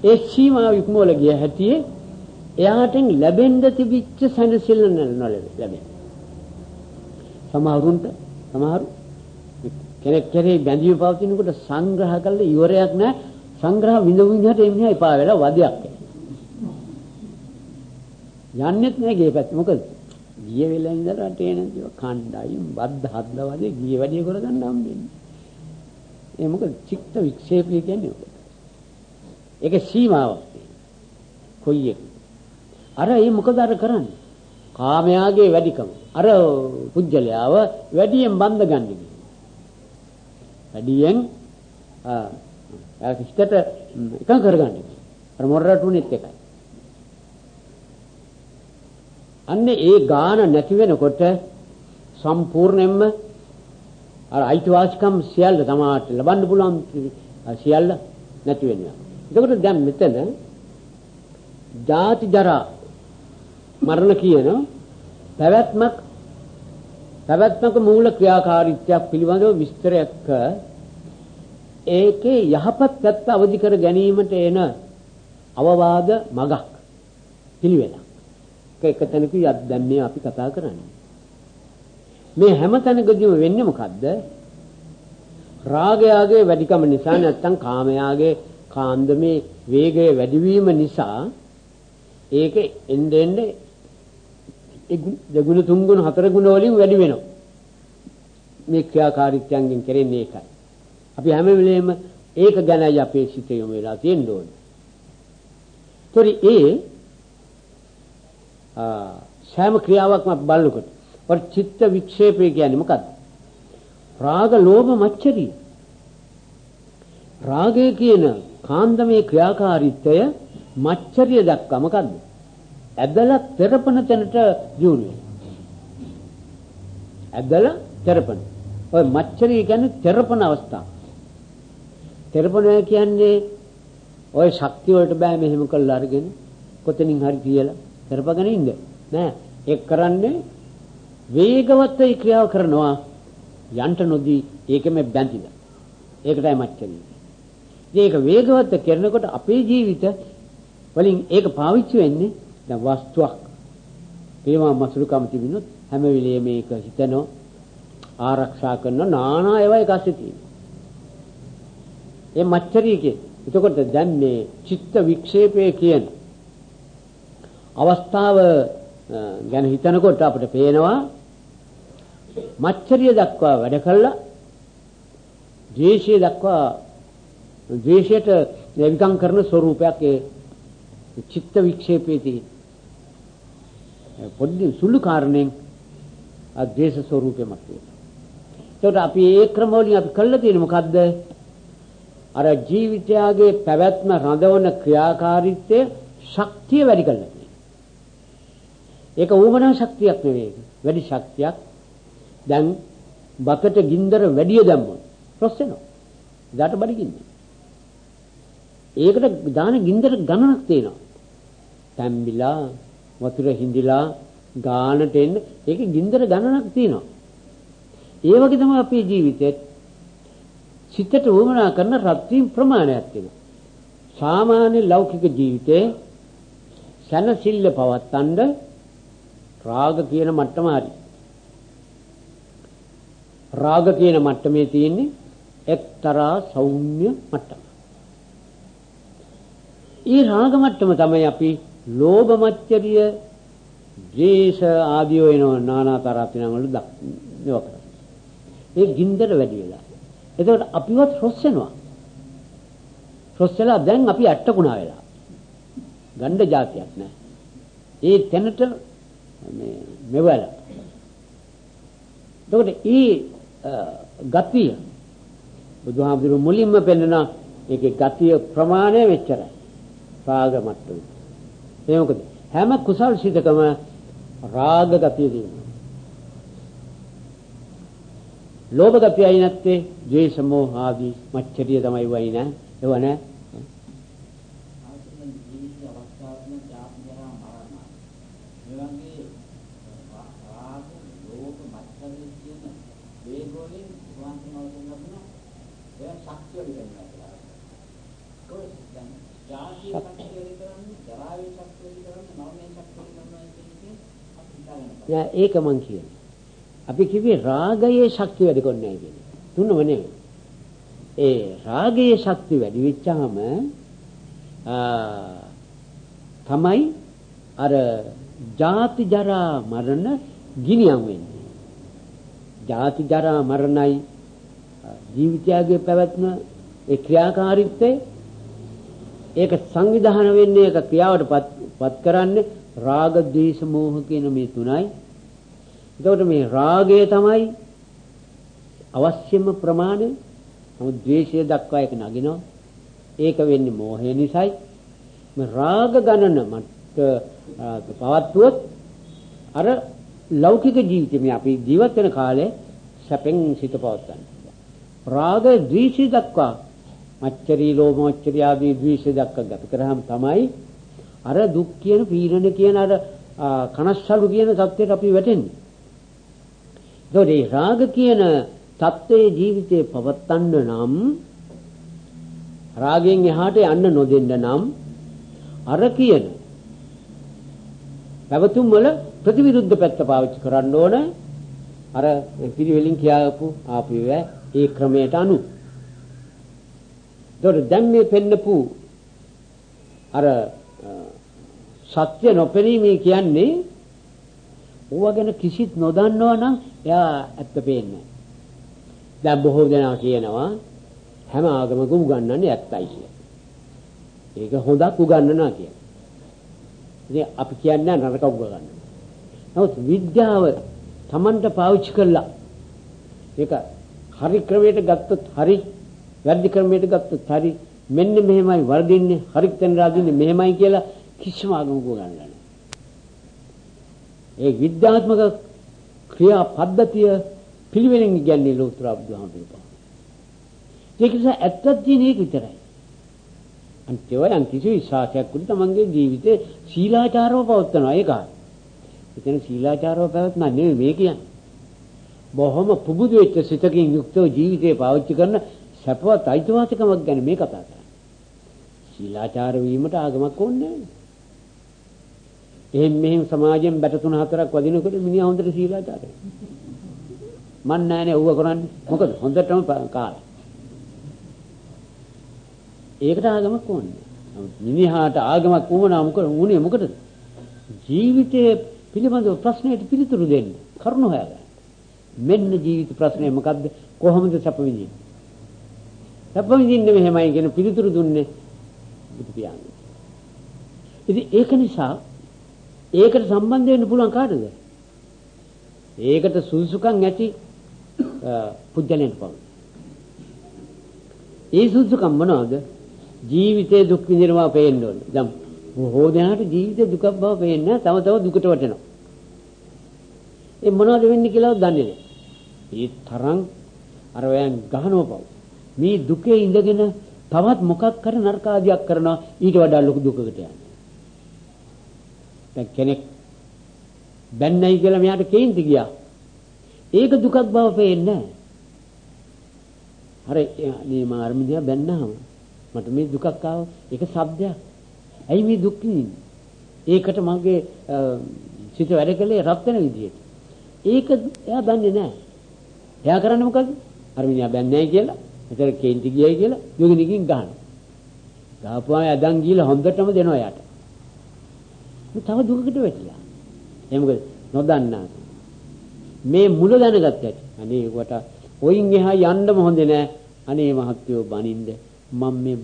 ඒ සීමාව ඉක්මවල ගිය හැටියේ එයාටෙන් ලැබෙන්න තිබිච්ච සැනසෙල්ල නොලැබෙන්නේ. සමහරුන්ට සමහරු කෙනෙක් කෙරේ බැඳීම පවතිනකොට සංග්‍රහ කළා ඉවරයක් නැහැ. සංග්‍රහ විඳ විඳට එන්නේ එපා වෙලා වදයක්. යන්නෙත් නැහැ ගේ පැත්ත. මොකද ගිය වෙලාව ඉඳලා රටේ නැතිව කණ්ඩායම් බද්ද හදලා වගේ ගිය වැඩි කරගන්න හම්බෙන්නේ. ඒ මොකද චිත්ත වික්ෂේපය කියන්නේ ඔක. ඒක සීමාවක්. කොයි එක අර ඒ මොකද අර කරන්නේ? කාමයාගේ වැඩිකම. අර පුජ්‍යලයාව වැඩියෙන් බඳ ගන්න වැඩියෙන් ආ හිතට එකඟ කරගන්න. අර මොරරටුනෙත් එකයි. අන්නේ ඒ ගාන නැති වෙනකොට සම්පූර්ණයෙන්ම අර අයිතිවාසිකම් සියල්ල තමාට ලබන්න පුළුවන් සියල්ල නැති වෙනවා. එතකොට දැන් මෙතන ජාති ජරා මරණ කියන පැවැත්මක් පැවැත්මක මූල ක්‍රියාකාරීත්වයක් පිළිබඳව විස්තරයක් ඒකේ යහපත් පැත්ත අවදි කර ගැනීමට එන අවවාද මගක් පිළිවෙලක්. ඒක එක තැනකුයි අද දැන් මේ අපි කතා කරන්නේ. මේ හැම තැනකදීම වෙන්නේ මොකද්ද? රාගයාගේ වැඩිකම නිසා නැත්තම් කාමයාගේ කාන්දමේ වේගය වැඩිවීම නිසා ඒක එන්න එන්න e දෙගුණ තුන්ගුණ හතරගුණ වලින් වැඩි වෙනවා. මේ ක්‍රියාකාරීත්වයන්ගෙන් කරන්නේ ඒකයි. අපි හැම වෙලේම ඒක ගැනයි අපේ සිත යොමු වෙලා තියෙන්න ඕනේ. ඒතරි ඒ ආ සෑම ක්‍රියාවක්ම බලනකොට වර චිත්ත වික්ෂේපය කියන්නේ මොකද්ද? රාග ලෝභ මච්චරි. රාගය කියන කාන්දමේ ක්‍රියාකාරීත්වය මච්චරිය දක්වා මොකද්ද? ඇදලා තෙරපන තැනට දියුණු ඇදලා තෙරපන. ඔය මච්චරිය කියන්නේ තෙරපන අවස්ථාව. තෙරපන කියන්නේ ඔය ශක්තිය වලට බෑ මෙහෙම කළා අරගෙන කොතනින් හරි කියලා තෙරපගෙන ඉන්න. නෑ. ඒක කරන්නේ වේගවත් ඒ ක්‍රියාව කරනවා යන්ට නොදී ඒකෙම බැඳිලා. ඒකටයි මච්චරිය. ඒක වේගවත් කරනකොට අපේ ජීවිත වලින් ඒක පාවිච්චි වෙන්නේ දැන් වස්තුවක් ඒවා මසුරුකම් තිබුණොත් හැම වෙලේම මේක හිතනෝ ආරක්ෂා කරන නානා ඒවා එකස්සේ තියෙනවා. ඒ මච්චරියකේ එතකොට දැන් මේ චිත්ත වික්ෂේපය කියන අවස්ථාව ගැන හිතනකොට අපිට පේනවා මච්චරිය දක්වා වැඩ කළා ද්වේෂය දක්වා ද්වේෂයට විකම් කරන ස්වરૂපයක් ඒ චිත්ත වික්ෂේපයේ තියෙන පොඩි සුළු කාරණෙන් අද්වේෂ ස්වરૂපෙමක් තියෙනවා එතකොට අපි ඒ ක්‍රම වලින් අපි කළා තියෙන්නේ මොකද්ද අර ජීවිතයගේ පැවැත්ම රඳවන ක්‍රියාකාරීත්වය ශක්තිය වැඩි කරලා තියෙනවා. ඒක ඌමනා ශක්තියක් නෙවෙයි. වැඩි ශක්තියක්. දැන් බකට ගින්දර වැඩි දැම්මොත් රොස් වෙනවා. එදාට බඩ ගින්නේ. ඒකට දාන ගින්දර ගණනක් තියෙනවා. තැම්බිලා වතුර හිඳිලා ගානට එන්න ඒකේ ගින්දර ගණනක් තියෙනවා. ඒ වගේ තමයි අපේ ජීවිතෙත් සිතට උවමනා කරන රත්වීම් ප්‍රමාණයක් තියෙනවා. සාමාන්‍ය ලෞකික ජීවිතේ සනසිල්ල පවත්තන්න රාග කියන මට්ටම හරි. රාග කියන මට්ටමේ තියෙන්නේ එක්තරා සෞම්‍ය මට්ටම. ඊ රාග මට්ටම තමයි අපි ලෝභ මච්චරිය, ද්වේෂ ආදී වෙන නානා තරපිනම් වල දක්වනවා. ඒ ගින්දර වැඩි වෙලා. එතකොට අපිවත් රොස් වෙනවා. රොස් වෙලා දැන් අපි ඇට්ටකුණා වෙලා. ගණ්ඩ જાතියක් නෑ. ඒ තැනට මේ මෙවල. එතකොට ඊ ගතිය බුදුහාමුදුරු මුලින්ම පෙන්නන ඒකේ ගතිය ප්‍රමාණය මෙච්චරයි. රාග මට්ටම. ඒ මොකද හැම කුසල් සිතකම රාග ගතිය තියෙනවා. ලෝභ ගතියයි නැත්තේ ද්වේෂ මෝහ ආදී මච්චරිය තමයි වයි නෑ ඒව නෑ ඒක මං කියන්නේ අපි කිව්වේ රාගයේ ශක්තිය වැඩි කරන්නේ නැහැ කියන්නේ. තුනම නෙවෙයි. ඒ රාගයේ ශක්තිය වැඩි වෙච්චාම තමයි අර ජාති ජරා මරණ ගිනියම් වෙන්නේ. ජාති ජරා මරණයි ජීවිතයගේ පැවැත්ම ඒ ක්‍රියාකාරීත්වය ඒක සංවිධානය වෙන්නේ ඒක ක්‍රියාවට පත් කරන්නේ රාග ද්වේෂ මෝහ කියන මේ තුනයි එතකොට මේ රාගය තමයි අවශ්‍යම ප්‍රමාණය. නමුත් ද්වේෂය දක්වා ඒක නගිනවා. ඒක වෙන්නේ මෝහය නිසායි. මේ රාග ගණන මට පවත්වුවොත් අර ලෞකික ජීවිතේ මේ අපි ජීවත් වෙන කාලේ සැපෙන් සිත පවත්වන්න. රාග ද්වේෂය දක්වා මච්චරී ලෝභ මච්චරී ආදී ද්වේෂය දක්වා ගත කරාම තමයි අර දුක් කියන පීඩන කියන අර කනස්සලු කියන தත්ත්වයට අපි වැටෙන්නේ. එතකොට මේ රාග කියන தත්ත්වයේ ජීවිතේ පවත්තන්න නම් රාගයෙන් එහාට යන්න නොදෙන්න නම් අර කියන පැවතුම් වල ප්‍රතිවිරුද්ධ පැත්ත පාවිච්චි කරන්න ඕන අර පිළිවෙලින් කියාපු ආපුව ඒ ක්‍රමයට අනුව. ඒතකොට දැන් මේ පෙන්නපු අර සත්‍ය නොපෙනීමේ කියන්නේ ඕවා ගැන කිසිත් නොදන්නවා නම් එයා ඇත්ත පේන්නේ දැන් බොහෝ දෙනා කියනවා හැම ආගමකම උගන්වන්නේ ඇත්තයි කියලා. ඒක හොඳක් උගන්වනවා කියලා. ඉතින් අපි කියන්නේ නරක උගන්වනවා. නමුත් විද්‍යාව Tamanට පාවිච්චි කළා. ඒක හරි ක්‍රමයට ගත්තොත් හරි වැරදි ක්‍රමයට ගත්තොත් හරි මෙන්න මෙහෙමයි වර්ධින්නේ හරි තැන රාදින්නේ මෙහෙමයි කියලා කිසිම ආගමක උගන්වන්නේ ඒ විද්‍යාත්මක ක්‍රියා පද්ධතිය පිළිවෙලින් කියන්නේ ලෝතර බුදුහාමුදුරුවෝ. ඒක නිසා ඇත්තක් තියෙන එක විතරයි. අන්තිමයි අන්තිසි විශ්වාසයක් උඩ තමන්ගේ ජීවිතේ සීලාචාරව පවත්වනවා ඒකයි. එතන සීලාචාරව පැවැත්ම නෙවෙයි මේ කියන්නේ. බොහොම පුබුදු වෙච්ච සිතකින් යුක්තව ජීවිතේ පාවිච්චි කරන සැපවත් අයිතිවාසිකමක් ගැන මේ කතා කරන්නේ. සීලාචාර වීමට ආගමක් ඕනේ නැහැ. එහෙන් මෙහෙන් සමාජයෙන් බැට තුන හතරක් වදිනකොට මිනිහා හොඳට සීලාචාරයි. මන් නෑනේ ඌව කරන්නේ. මොකද හොඳටම කාලා. ඒකට ආගමක් ඕනේ. මිනිහාට ආගමක් වුණා මොකද උනේ මොකටද? ජීවිතයේ පිළිබඳව ප්‍රශ්නයට පිළිතුරු දෙන්න. කරුණ හොයාගන්න. මෙන්න ජීවිත ප්‍රශ්නේ මොකද්ද? කොහොමද සැප විඳින්නේ? සැප විඳින්නේ මෙහෙමයි කියන පිළිතුරු දුන්නේ බුදු පියාණන්. ඉතින් ඒක නිසා ඒකට සම්බන්ධ වෙන්න පුළුවන් කාටද? ඒකට සුසුකම් ඇති පුජ්‍යලෙන්ට පවුන. ඒ සුසුකම් මොනවද? ජීවිතේ දුක් විඳිනවා පේන්න ඕන. දැන් බොහෝ දෙනාට ජීවිතේ දුකක් බව පේන්නේ තව තව දුකට වැටෙනවා. ඒ මොනවද වෙන්නේ කියලා දන්නේ නැහැ. ඒ තරම් අර වයන් ගහනවා පව්. මේ දුකේ ඉඳගෙන තවත් මොකක් කර නරක ආදියක් කරනවා ඊට වඩා ලොකු දුකකට යනවා. දැන් කෙනෙක් බැන්නයි කියලා මෙයාට කේන්ති ගියා. ඒක දුකක් බව පේන්නේ නැහැ. හරි මේ මාර්මිදියා බැන්නාම මට මේ දුකක් ආවා. ඒක සබ්දයක්. ඇයි මේ දුක් විඳින්නේ? ඒකට මගේ සිත වැඩ කළේ රත් වෙන විදියට. ඒක එයා දන්නේ නැහැ. එයා කරන්නේ මොකද? අර මිනිහා බැන්නේ කියලා, එතන කේන්ති ගියයි කියලා යෝගිනකින් ගහනවා. ගහපුවාම ඇදන් ගිහලා හොඳටම දෙනවා යාට. තව දුකකට වැටිලා. ඒ මොකද නොදන්නා. මේ මුල දැනගත්ත ඇති. අනේ වට ඔයින් එහා යන්නම හොඳ නෑ. අනේ මහත්යෝ බනින්ද මම මේ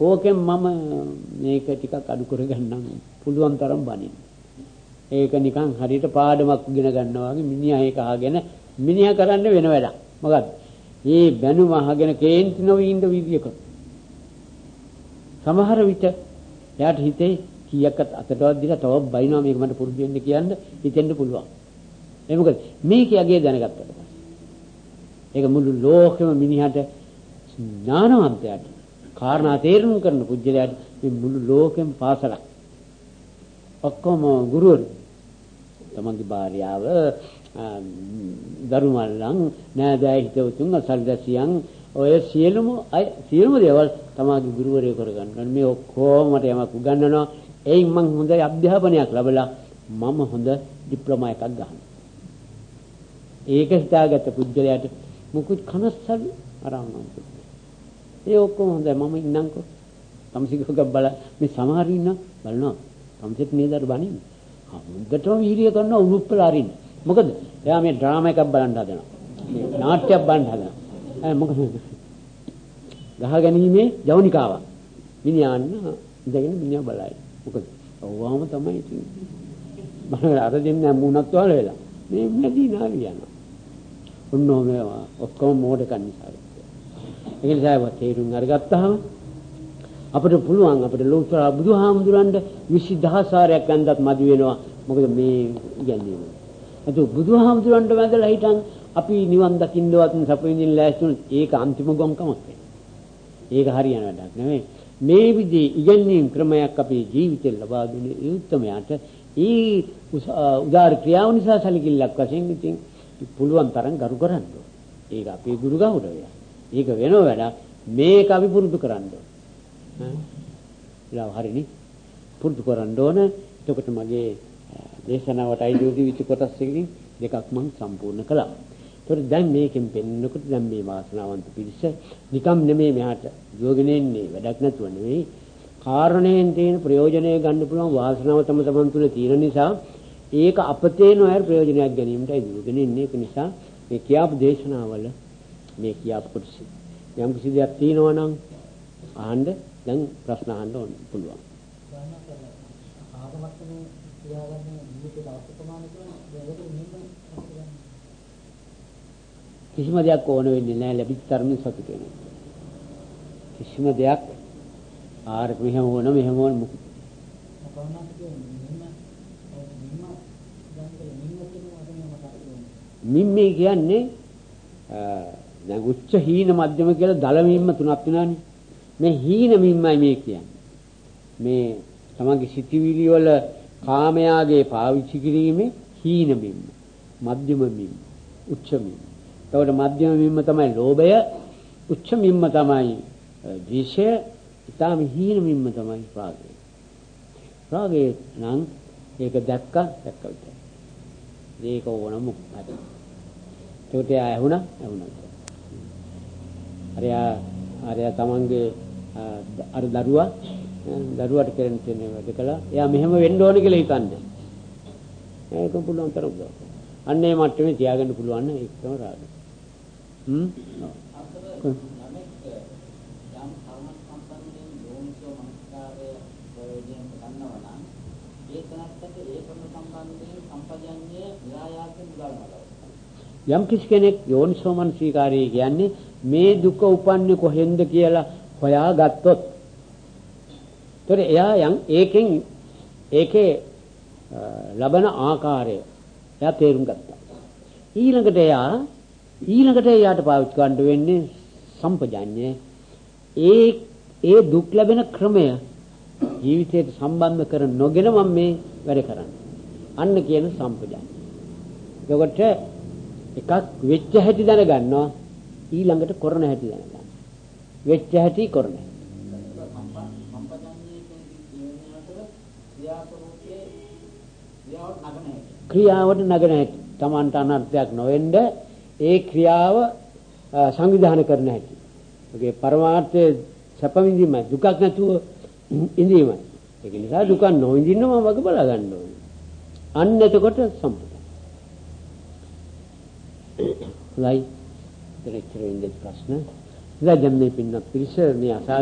ඕකෙන් මම මේක ටිකක් අඩු කරගන්නම් පුළුවන් තරම් බනින්න. ඒක නිකන් හරියට පාඩමක් ඉගෙන ගන්නවා වගේ මිනිහා ඒක අහගෙන මිනිහා කරන්න වෙන වැඩක්. මොකද්ද? මේ බැනුම අහගෙන කේන්ති නොවී ඉන්න විදියක. සමහර විට එයාට හිතේ කීයක්වත් අතටවත් දීලා තව බයිනවා මේක මට පුරුදු වෙන්න කියන්න හිතෙන්න පුළුවන්. ඒ මොකද මේක යගේ දැනගත්තට පස්සේ. ඒක මුළු ලෝකෙම මිනිහට ඥානවන්තයාට කාරණා තේරුම් කරන පුජ්‍යලයාට මේ මුළු ලෝකෙම පාසලක්. ඔක්කොම ගුරුවරු තමන්ගේ භාර්යාව දරුමල්ලන් නෑදෑ හිතවතුන් අසල්දැසියන් ඔය සියලුම අය සියලුම දේවල් තමාගේ ගුරුවරයෙ කරගන්න. මේ ඔක්කොම මට යමක් උගන්වනවා. එයින් මං හොඳ අධ්‍යාපනයක් ලැබලා මම හොඳ ඩිප්ලෝමා එකක් ගන්නවා. ඒක හිතාගත්ත පුද්ගලයාට මුකුත් කනස්සලු අරන්නම්. ඒ ඔක්කොම හොඳයි මම ඉන්නම්කෝ. තමසිකක බල මේ සමහර ඉන්න බලනවා. තමසෙත් නේදර බණින්නේ. හොඳටම වීර්ය කරනවා උණුප්පලා අරින්න. මොකද එයා මේ ඩ්‍රාමා එකක් බලන්න හදනවා. නාට්‍යයක් බලන්න හදනවා. ඈ මොකද ගහ ගැනීමේ ජවනිකාවක්. මිනිහාන්න ඉඳගෙන මිනිහා බලයි. මොකද ඔව්වාම තමයි ඉතින්. මම අර දෙන්නේ මුණත් වල වෙලා. මේ නැදී නාවි යනවා. ඔන්නෝම ඔක්කොම මෝඩකන් නිසා. ඒ නිසා ඒවා තේරුම් අරගත්තාම අපිට පුළුවන් අපිට ලෝතර බුදුහාමුදුරන්ට 20000 සාරයක් වැන්දත් මදි වෙනවා. මොකද මේ ඉගැන්වීම. අද බුදුහාමුදුරන්ට වැඳලා හිටන් අපි නිවන් දකින්නවත් සප විඳින්න ලෑස්තුන ඒක අන්තිම ගොම්කමක් වෙනවා. ඒක හරියන වැඩක් නෙමෙයි. මේ විදිහේ ඉගැන්වීම් ක්‍රමයක් අපේ ජීවිතේ ලබා දුන්නේ ඒ උත්තරමයට ඒ උදාර ක්‍රියාව නිසා සැලකිල්ලක් වශයෙන් ඉතින් පුළුවන් තරම් ගරු කරන්න ඒක අපේ ගුරු ගෞරවය. ඒක වෙනව වැඩක්. මේක අපි පුරුදු කරන්න ඕන. හරිනේ. පුරුදු කරන්න ඕන. එතකොට මගේ දේශනාවට අයිති විච කොටස් එකකින් දෙකක් මම සම්පූර්ණ කළා. ඒතකොට දැන් මේකෙන් පෙන්නකොට දැන් මේ වාසනාවන්ත පිරිස නිකම් නෙමෙයි මෙහාට යෝගනේ ඉන්නේ වැඩක් නැතුව නෙමෙයි කාරණයෙන් තියෙන ප්‍රයෝජනය ගන්න පුළුවන් වාසනාව තම තමන් තුළ තියෙන නිසා ඒක අපතේ නොයර් ප්‍රයෝජනයක් ගැනීමටයි යෝගනේ ඉන්නේ. ඒක නිසා මේ කියාපු දේශනාවල මේ කියාපු කොටස යම් කිසි දෙයක් තියෙනවා නම් අහන්න දැන් ප්‍රශ්න අහන්න ඕන පුළුවන්. කිසිම දෙයක් ඕන වෙන්නේ නැහැ ලැබිච්ච තරමින් සතුට වෙනවා. කිසිම දෙයක් ආර මෙහෙම වුණ මෙහෙම වුණ මුකුත්. මිම්මේ කියන්නේ දැන් උච්ච හීන මධ්‍යම කියලා දල මිම්ම තුනක් වෙනානේ. මේ හීන මිම්මයි මේ කියන්නේ. මේ තමන්ගේ සිතිවිලි වල කාමයාගේ පාවිච්චි කිරීමේ හීන මිම්ම. මධ්‍යම මිම්ම. උච්ච මිම්ම. එතකොට මධ්‍යම මිම්ම තමයි ලෝභය, උච්ච මිම්ම තමයි ද්වේෂය, ඊටාම හීන මිම්ම තමයි රාගය. රාගය නම් ඒක දැක්ක දැක්ක විතරයි. ඒක ඕනම හරි. ඒකට එයා ඇහුණා ඇහුණා. අරයා අරයා තමන්ගේ අර දරුවා දරුවාට කරන්න තියෙන වැඩ කළා. එයා මෙහෙම වෙන්න ඕනේ කියලා හිතන්නේ. ඒක පුළුවන් තරම් උදව්. අන්න ඒ මට්ටමේ තියාගන්න පුළුවන් නම් ඒකම රාග. හ්ම්. යම් කිසි කෙනෙක් යෝනිසෝමනසීකාරී කියන්නේ මේ දුක උපන්නේ කොහෙන්ද කියලා හොයාගත්තොත් ඒතර එයා යම් ඒකෙන් ඒකේ ලබන ආකාරය එයා තේරුම් ගත්තා ඊළඟට එයා ඊළඟට එයාට පාවිච්චි කරන්න වෙන්නේ සම්පජඤ්ඤය. ඒ ඒ දුක් ලැබෙන ක්‍රමය ජීවිතයට සම්බන්ධ කර නොගෙන මම මේ වැඩ කරන්නේ. අන්න කියන සම්පජඤ්ඤය. එතකොට එකක් වෙච්ච හැටි දැනගන්නවා. ඊළඟට කරන හැටි දැනගන්නවා. වෙච්ච හැටි කරන හැටි. ක්‍රියාවට නගන හැටි. Tamanට අනර්ථයක් නොවෙන්න ඒ ක්‍රියාව සංවිධානය කරන හැටි. ඒකේ පරමාර්ථය සැප විඳීමයි දුකක් නැතුව ඉඳීමයි. ඒක නිසා දුක නොවිඳින්න මම වග බලා ගන්න ඕනේ. අන්න එතකොට සම්පූර්ණ. හොඳයි. දෙච්චර ඉන්නේ ප්‍රශ්න. ඉතින් දැන් මේ පින්නත් පිළිස මේ අසා